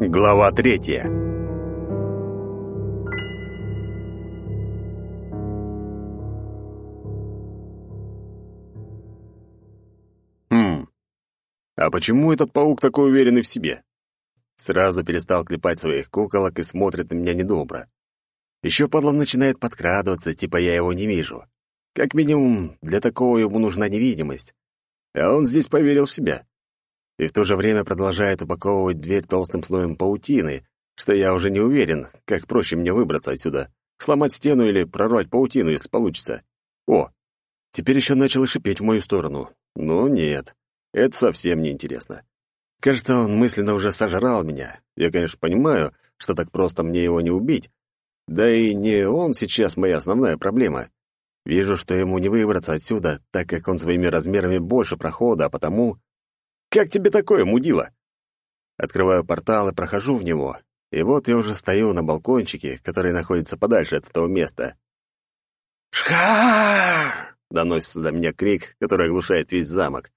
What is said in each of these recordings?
Глава третья. Хм. А почему этот паук такой уверенный в себе? Сразу перестал клепать своих куколок и смотрит на меня недобро. Еще подлом начинает подкрадываться, типа я его не вижу. Как минимум, для такого ему нужна невидимость. А он здесь поверил в себя. И в то же время продолжает упаковывать дверь толстым слоем паутины, что я уже не уверен, как проще мне выбраться отсюда. Сломать стену или прорвать паутину, если получится. О, теперь еще начал шипеть в мою сторону. Ну нет, это совсем не интересно. Кажется, он мысленно уже сожрал меня. Я, конечно, понимаю, что так просто мне его не убить. Да и не он сейчас моя основная проблема. Вижу, что ему не выбраться отсюда, так как он своими размерами больше прохода, а потому... Как тебе такое, мудила? Открываю портал и прохожу в него. И вот я уже стою на балкончике, который находится подальше от этого места. «Шхар!» — доносится до меня крик, который оглушает весь замок.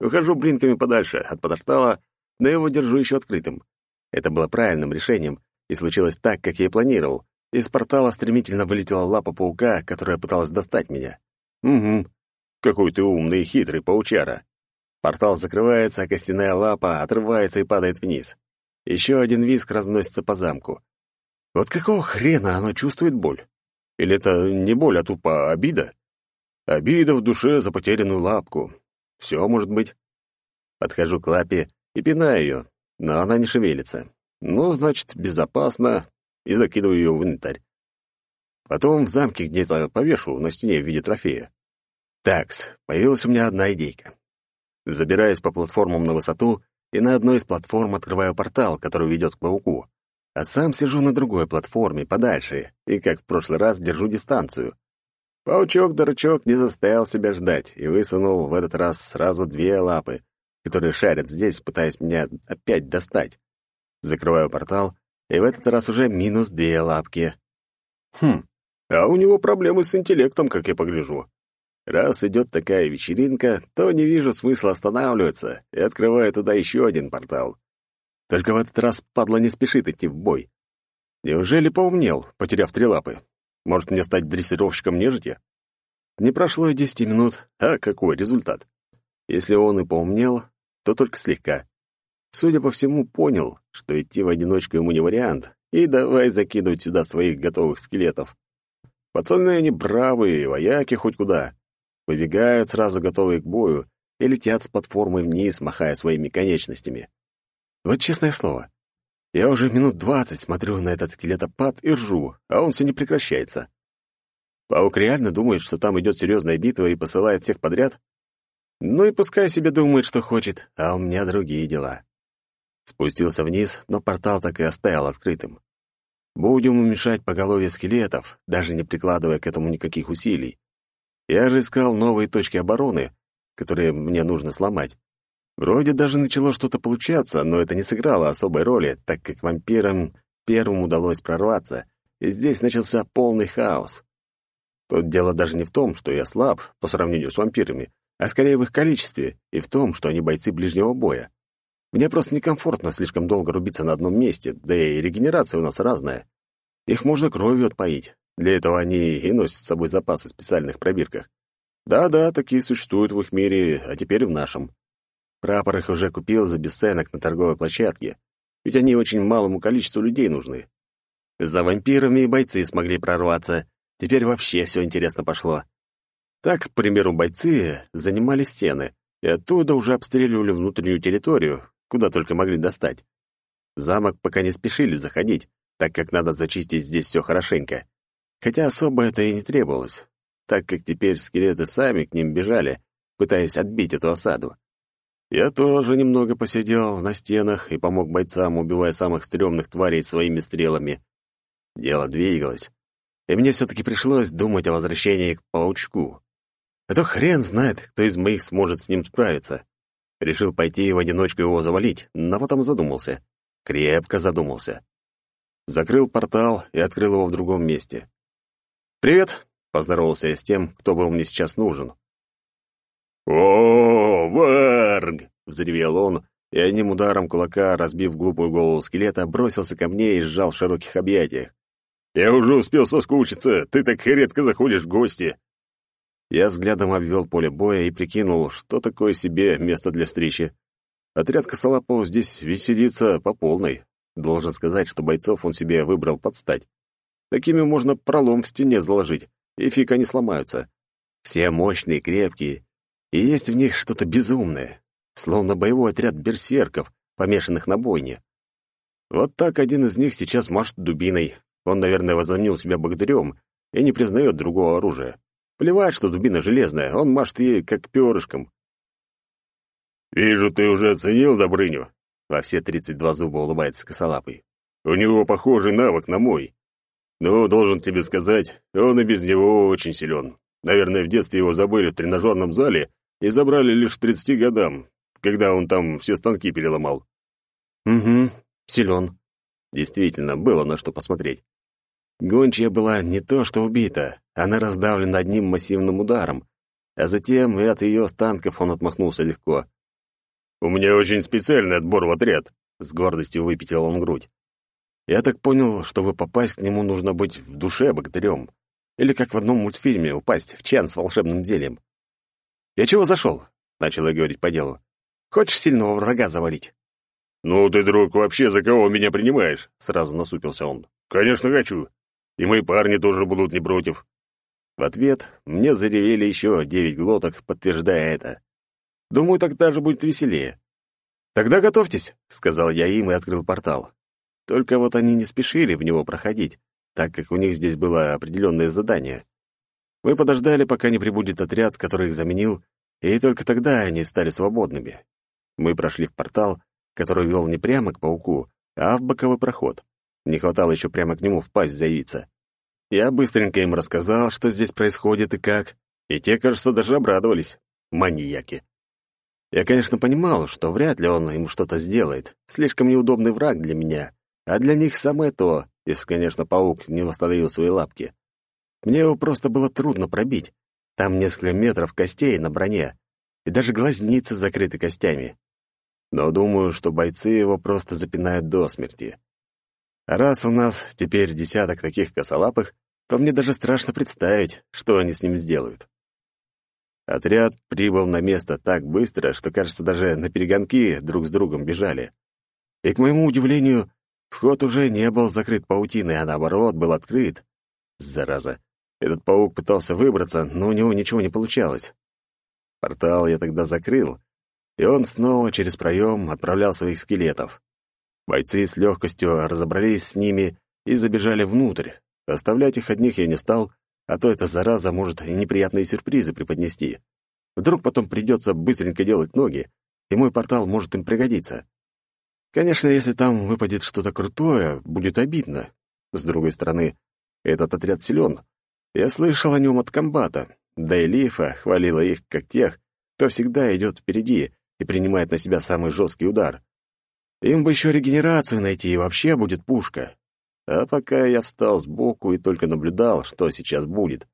Ухожу блинками подальше от портала, но его держу еще открытым. Это было правильным решением, и случилось так, как я и планировал. Из портала стремительно вылетела лапа паука, которая пыталась достать меня. Угу. Какой ты умный и хитрый паучара. Портал закрывается, а костяная лапа отрывается и падает вниз. Еще один виск разносится по замку. Вот какого хрена оно чувствует боль? Или это не боль, а тупо обида? Обида в душе за потерянную лапку. Все может быть. Подхожу к лапе и пинаю ее, но она не шевелится. Ну, значит, безопасно, и закидываю ее в инвентарь. Потом в замке где-то повешу на стене в виде трофея. Такс, появилась у меня одна идейка. Забираюсь по платформам на высоту и на одной из платформ открываю портал, который ведет к пауку. А сам сижу на другой платформе, подальше, и, как в прошлый раз, держу дистанцию. Паучок-дурачок не заставил себя ждать и высунул в этот раз сразу две лапы, которые шарят здесь, пытаясь меня опять достать. Закрываю портал, и в этот раз уже минус две лапки. Хм, а у него проблемы с интеллектом, как я погляжу. Раз идет такая вечеринка, то не вижу смысла останавливаться и открываю туда еще один портал. Только в этот раз падла не спешит идти в бой. Неужели поумнел, потеряв три лапы? Может, мне стать дрессировщиком нежити? Не прошло и десяти минут, а какой результат? Если он и поумнел, то только слегка. Судя по всему, понял, что идти в одиночку ему не вариант, и давай закидывать сюда своих готовых скелетов. Пацаны они бравые, вояки хоть куда. Выбегают сразу готовые к бою и летят с платформы вниз, махая своими конечностями. Вот честное слово, я уже минут двадцать смотрю на этот скелетопад и ржу, а он все не прекращается. Паук реально думает, что там идет серьезная битва и посылает всех подряд? Ну и пускай себе думает, что хочет, а у меня другие дела. Спустился вниз, но портал так и оставил открытым. Будем уменьшать поголовье скелетов, даже не прикладывая к этому никаких усилий. Я же искал новые точки обороны, которые мне нужно сломать. Вроде даже начало что-то получаться, но это не сыграло особой роли, так как вампирам первым удалось прорваться, и здесь начался полный хаос. Тут дело даже не в том, что я слаб по сравнению с вампирами, а скорее в их количестве и в том, что они бойцы ближнего боя. Мне просто некомфортно слишком долго рубиться на одном месте, да и регенерация у нас разная. Их можно кровью отпоить. Для этого они и носят с собой запасы в специальных пробирках. Да-да, такие существуют в их мире, а теперь в нашем. Прапор их уже купил за бесценок на торговой площадке, ведь они очень малому количеству людей нужны. За вампирами и бойцы смогли прорваться, теперь вообще все интересно пошло. Так, к примеру, бойцы занимали стены, и оттуда уже обстреливали внутреннюю территорию, куда только могли достать. Замок пока не спешили заходить, так как надо зачистить здесь все хорошенько. Хотя особо это и не требовалось, так как теперь скелеты сами к ним бежали, пытаясь отбить эту осаду. Я тоже немного посидел на стенах и помог бойцам, убивая самых стрёмных тварей своими стрелами. Дело двигалось, и мне все-таки пришлось думать о возвращении к паучку. А то хрен знает, кто из моих сможет с ним справиться. Решил пойти в одиночку его завалить, но потом задумался. Крепко задумался. Закрыл портал и открыл его в другом месте. «Привет!» — поздоровался я с тем, кто был мне сейчас нужен. «О, Варг!» — взревел он и одним ударом кулака, разбив глупую голову скелета, бросился ко мне и сжал в широких объятиях. «Я уже успел соскучиться, ты так редко заходишь в гости!» Я взглядом обвел поле боя и прикинул, что такое себе место для встречи. Отряд косолапов здесь веселится по полной. Должен сказать, что бойцов он себе выбрал под стать. Такими можно пролом в стене заложить, и фиг они сломаются. Все мощные, крепкие, и есть в них что-то безумное словно боевой отряд берсерков, помешанных на бойне. Вот так один из них сейчас машет дубиной. Он, наверное, возомнил себя богатырем и не признает другого оружия. Плевать, что дубина железная, он машет ей как перышком. «Вижу, ты уже оценил Добрыню», — во все тридцать два зуба улыбается косолапый. «У него похожий навык на мой. Но, должен тебе сказать, он и без него очень силен. Наверное, в детстве его забыли в тренажерном зале и забрали лишь к тридцати годам, когда он там все станки переломал. Угу, силен. Действительно, было на что посмотреть. Гончая была не то что убита, она раздавлена одним массивным ударом, а затем и от ее останков он отмахнулся легко. «У меня очень специальный отбор в отряд», — с гордостью выпятил он грудь. «Я так понял, чтобы попасть к нему, нужно быть в душе богатырем. Или как в одном мультфильме упасть в чан с волшебным зельем. «Я чего зашел?» — начал я говорить по делу. Хочешь сильного врага завалить?» «Ну ты, друг, вообще за кого меня принимаешь?» — сразу насупился он. «Конечно хочу. И мои парни тоже будут не против». В ответ мне заревели еще девять глоток, подтверждая это. Думаю, так даже будет веселее. «Тогда готовьтесь», — сказал я им и открыл портал. Только вот они не спешили в него проходить, так как у них здесь было определенное задание. Мы подождали, пока не прибудет отряд, который их заменил, и только тогда они стали свободными. Мы прошли в портал, который вел не прямо к пауку, а в боковой проход. Не хватало еще прямо к нему впасть заявиться. Я быстренько им рассказал, что здесь происходит и как, и те, кажется, даже обрадовались. Маньяки. Я, конечно, понимал, что вряд ли он им что-то сделает. Слишком неудобный враг для меня, а для них самое то, если, конечно, паук не восстановил свои лапки. Мне его просто было трудно пробить. Там несколько метров костей на броне, и даже глазницы закрыты костями но думаю, что бойцы его просто запинают до смерти. Раз у нас теперь десяток таких косолапых, то мне даже страшно представить, что они с ним сделают. Отряд прибыл на место так быстро, что, кажется, даже на перегонки друг с другом бежали. И, к моему удивлению, вход уже не был закрыт паутиной, а наоборот, был открыт. Зараза. Этот паук пытался выбраться, но у него ничего не получалось. Портал я тогда закрыл, и он снова через проем отправлял своих скелетов. Бойцы с легкостью разобрались с ними и забежали внутрь. Оставлять их одних я не стал, а то эта зараза может и неприятные сюрпризы преподнести. Вдруг потом придется быстренько делать ноги, и мой портал может им пригодиться. Конечно, если там выпадет что-то крутое, будет обидно. С другой стороны, этот отряд силен. Я слышал о нем от комбата, да и Лифа хвалила их как тех, кто всегда идет впереди и принимает на себя самый жесткий удар. Им бы еще регенерацию найти, и вообще будет пушка. А пока я встал сбоку и только наблюдал, что сейчас будет.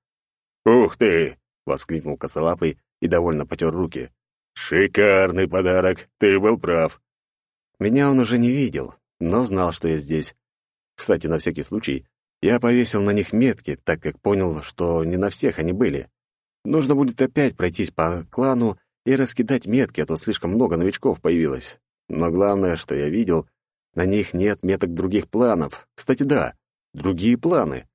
«Ух ты!» — воскликнул косолапый и довольно потер руки. «Шикарный подарок! Ты был прав!» Меня он уже не видел, но знал, что я здесь. Кстати, на всякий случай, я повесил на них метки, так как понял, что не на всех они были. Нужно будет опять пройтись по клану и раскидать метки, а то слишком много новичков появилось. Но главное, что я видел, на них нет меток других планов. Кстати, да, другие планы.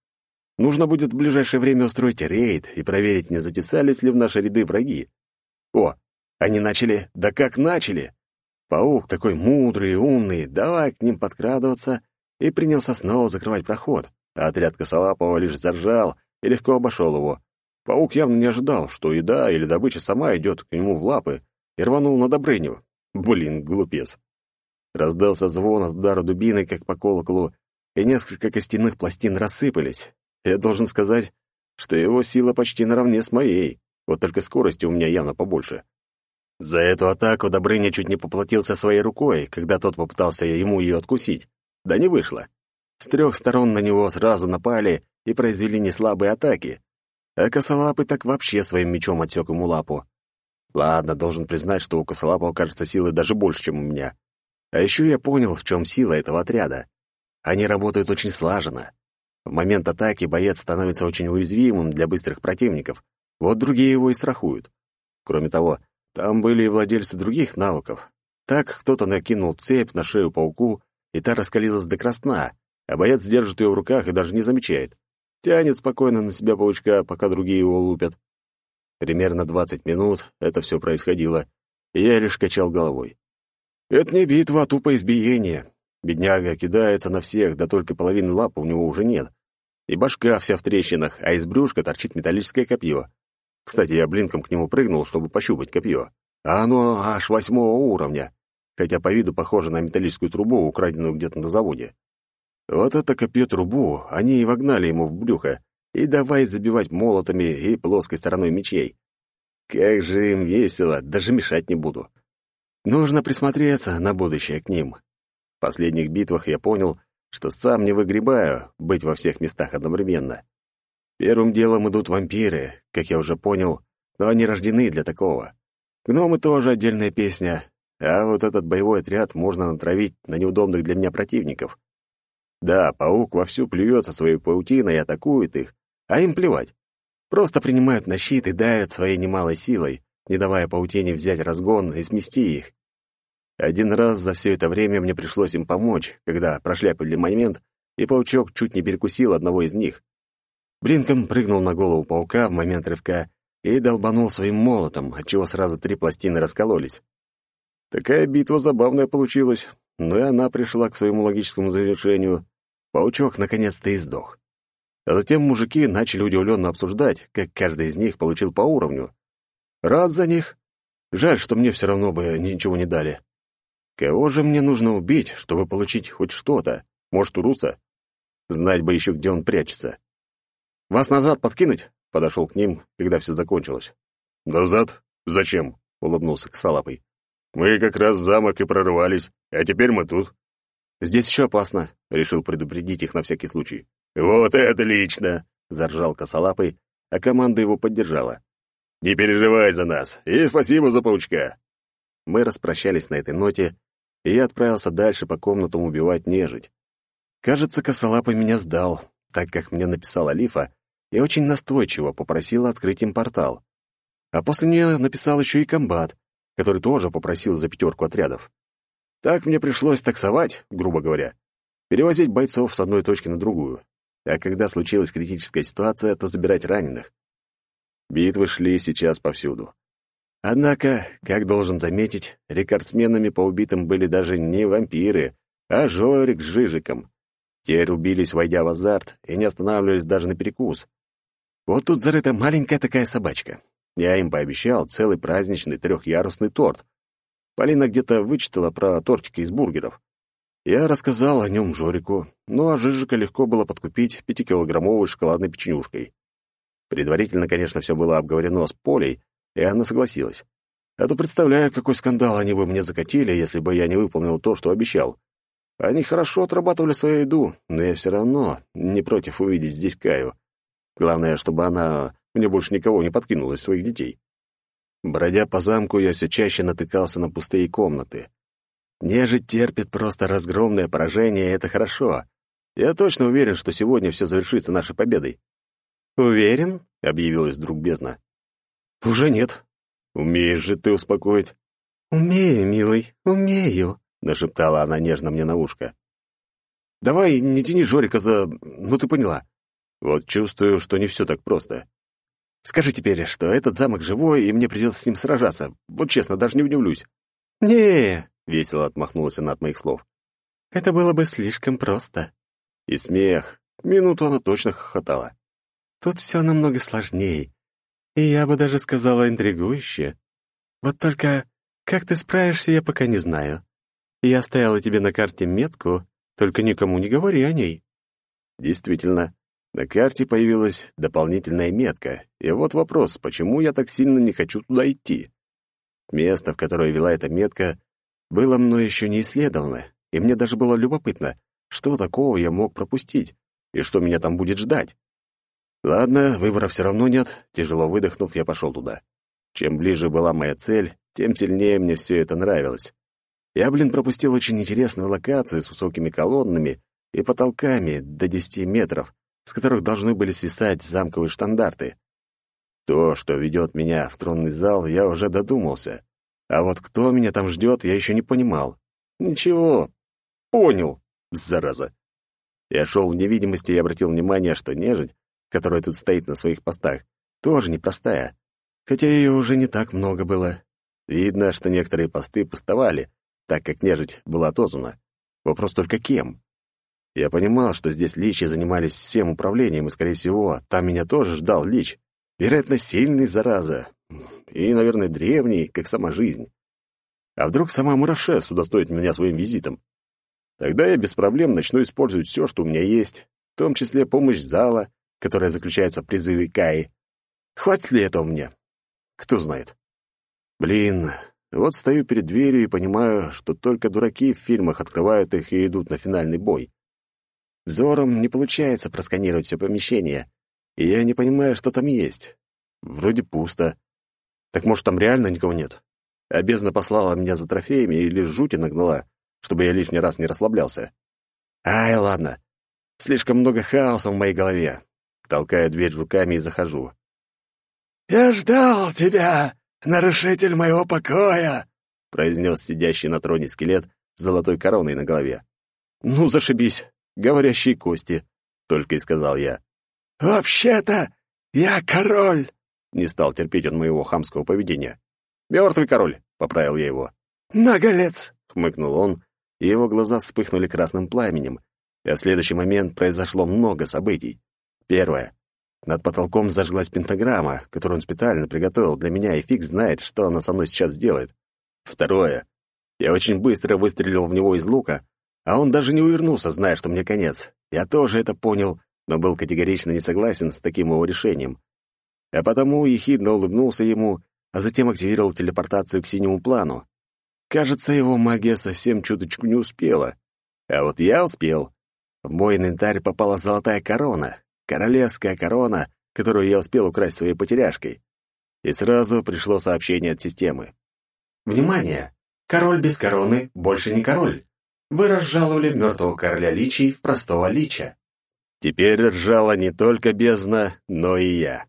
Нужно будет в ближайшее время устроить рейд и проверить, не затесались ли в наши ряды враги. О, они начали, да как начали! Паук такой мудрый и умный, давай к ним подкрадываться, и принялся снова закрывать проход, а отряд Косолапова лишь заржал и легко обошел его. Паук явно не ожидал, что еда или добыча сама идет к нему в лапы, и рванул на Добрыню. Блин, глупец. Раздался звон от удара дубины, как по колоколу, и несколько костяных пластин рассыпались. Я должен сказать, что его сила почти наравне с моей, вот только скорости у меня явно побольше. За эту атаку Добрыня чуть не поплатился своей рукой, когда тот попытался ему ее откусить. Да не вышло. С трех сторон на него сразу напали и произвели неслабые атаки, а косолапый так вообще своим мечом отсек ему лапу. Ладно, должен признать, что у косолапого, кажется, силы даже больше, чем у меня. А еще я понял, в чем сила этого отряда. Они работают очень слаженно. В момент атаки боец становится очень уязвимым для быстрых противников, вот другие его и страхуют. Кроме того, там были и владельцы других навыков. Так кто-то накинул цепь на шею пауку, и та раскалилась до красна, а боец держит ее в руках и даже не замечает. Тянет спокойно на себя паучка, пока другие его лупят. Примерно двадцать минут это все происходило, и я лишь качал головой. Это не битва, а тупо избиение. Бедняга кидается на всех, да только половины лап у него уже нет. И башка вся в трещинах, а из брюшка торчит металлическое копье. Кстати, я блинком к нему прыгнул, чтобы пощупать копье. А оно аж восьмого уровня, хотя по виду похоже на металлическую трубу, украденную где-то на заводе. Вот это копье-трубу они и вогнали ему в брюхо, и давай забивать молотами и плоской стороной мечей. Как же им весело, даже мешать не буду. Нужно присмотреться на будущее к ним. В последних битвах я понял, что сам не выгребаю быть во всех местах одновременно. Первым делом идут вампиры, как я уже понял, но они рождены для такого. Гномы тоже отдельная песня, а вот этот боевой отряд можно натравить на неудобных для меня противников. Да, паук вовсю плюется своей паутиной и атакует их, а им плевать. Просто принимают на щит и давят своей немалой силой, не давая паутине взять разгон и смести их. Один раз за все это время мне пришлось им помочь, когда прошляпали момент, и паучок чуть не перекусил одного из них. Блинком прыгнул на голову паука в момент рывка и долбанул своим молотом, отчего сразу три пластины раскололись. Такая битва забавная получилась, но и она пришла к своему логическому завершению. Паучок наконец-то и сдох. А затем мужики начали удивленно обсуждать, как каждый из них получил по уровню. Рад за них. Жаль, что мне все равно бы ничего не дали. Кого же мне нужно убить, чтобы получить хоть что-то? Может, Уруса? Знать бы еще, где он прячется. «Вас назад подкинуть?» — подошел к ним, когда все закончилось. «Назад? Зачем?» — улыбнулся Косолапый. «Мы как раз замок и прорывались, а теперь мы тут». «Здесь еще опасно», — решил предупредить их на всякий случай. «Вот это лично!» — заржал Косолапый, а команда его поддержала. «Не переживай за нас, и спасибо за паучка!» Мы распрощались на этой ноте, и я отправился дальше по комнатам убивать нежить. Кажется, Косолапый меня сдал, так как мне написала Лифа и очень настойчиво попросила открыть им портал. А после нее написал еще и комбат, который тоже попросил за пятерку отрядов. Так мне пришлось таксовать, грубо говоря, перевозить бойцов с одной точки на другую а когда случилась критическая ситуация, то забирать раненых. Битвы шли сейчас повсюду. Однако, как должен заметить, рекордсменами по убитым были даже не вампиры, а Жорик с Жижиком. Те рубились, войдя в азарт, и не останавливались даже на перекус. Вот тут зарыта маленькая такая собачка. Я им пообещал целый праздничный трехъярусный торт. Полина где-то вычитала про тортики из бургеров. Я рассказал о нем Жорику, ну а Жижика легко было подкупить пятикилограммовой шоколадной печенюшкой. Предварительно, конечно, все было обговорено с Полей, и она согласилась. А то представляю, какой скандал они бы мне закатили, если бы я не выполнил то, что обещал. Они хорошо отрабатывали свою еду, но я все равно не против увидеть здесь Каю. Главное, чтобы она мне больше никого не подкинула из своих детей. Бродя по замку, я все чаще натыкался на пустые комнаты. Нежить терпит просто разгромное поражение, и это хорошо. Я точно уверен, что сегодня все завершится нашей победой. «Уверен?» — объявилась вдруг бездна. «Уже нет. Умеешь же ты успокоить». «Умею, милый, умею», — нашептала она нежно мне на ушко. «Давай не тяни Жорика за... Ну, ты поняла. Вот чувствую, что не все так просто. Скажи теперь, что этот замок живой, и мне придется с ним сражаться. Вот честно, даже не удивлюсь». «Не, — весело отмахнулась она от моих слов. «Это было бы слишком просто». И смех. Минуту она точно хохотала. «Тут все намного сложнее. И я бы даже сказала интригующе. Вот только как ты справишься, я пока не знаю. Я оставила тебе на карте метку, только никому не говори о ней». Действительно, на карте появилась дополнительная метка. И вот вопрос, почему я так сильно не хочу туда идти? Место, в которое вела эта метка, было мной еще не исследовано, и мне даже было любопытно, что такого я мог пропустить и что меня там будет ждать. Ладно, выбора все равно нет, тяжело выдохнув, я пошел туда. Чем ближе была моя цель, тем сильнее мне все это нравилось. Я, блин, пропустил очень интересную локацию с высокими колоннами и потолками до 10 метров, с которых должны были свисать замковые штандарты. То, что ведет меня в тронный зал, я уже додумался. А вот кто меня там ждет, я еще не понимал. Ничего, понял, зараза. Я шел в невидимости и обратил внимание, что нежить, которая тут стоит на своих постах, тоже непростая. Хотя ее уже не так много было. Видно, что некоторые посты пустовали, так как нежить была отозвана. Вопрос только кем? Я понимал, что здесь личи занимались всем управлением, и, скорее всего, там меня тоже ждал лич. Вероятно, сильный, зараза. И, наверное, древний, как сама жизнь. А вдруг сама Мурашес удостоит меня своим визитом? Тогда я без проблем начну использовать все, что у меня есть, в том числе помощь зала, которая заключается в призыве Каи. Хватит ли этого мне? Кто знает. Блин, вот стою перед дверью и понимаю, что только дураки в фильмах открывают их и идут на финальный бой. Взором не получается просканировать все помещение, и я не понимаю, что там есть. Вроде пусто. Так может, там реально никого нет? А послала меня за трофеями или жути нагнала, чтобы я лишний раз не расслаблялся. Ай, ладно. Слишком много хаоса в моей голове. Толкаю дверь руками и захожу. «Я ждал тебя, нарушитель моего покоя!» произнес сидящий на троне скелет с золотой короной на голове. «Ну, зашибись, говорящие кости», — только и сказал я. «Вообще-то я король!» Не стал терпеть он моего хамского поведения. «Мертвый король!» — поправил я его. «Наголец!» — хмыкнул он, и его глаза вспыхнули красным пламенем. И в следующий момент произошло много событий. Первое. Над потолком зажглась пентаграмма, которую он специально приготовил для меня, и фиг знает, что она со мной сейчас сделает. Второе. Я очень быстро выстрелил в него из лука, а он даже не увернулся, зная, что мне конец. Я тоже это понял, но был категорично не согласен с таким его решением. А потому ехидно улыбнулся ему, а затем активировал телепортацию к синему плану. Кажется, его магия совсем чуточку не успела. А вот я успел. В мой инвентарь попала золотая корона, королевская корона, которую я успел украсть своей потеряшкой. И сразу пришло сообщение от системы. «Внимание! Король без короны больше не король. Вы разжаловали мертвого короля личий в простого лича. Теперь ржала не только бездна, но и я.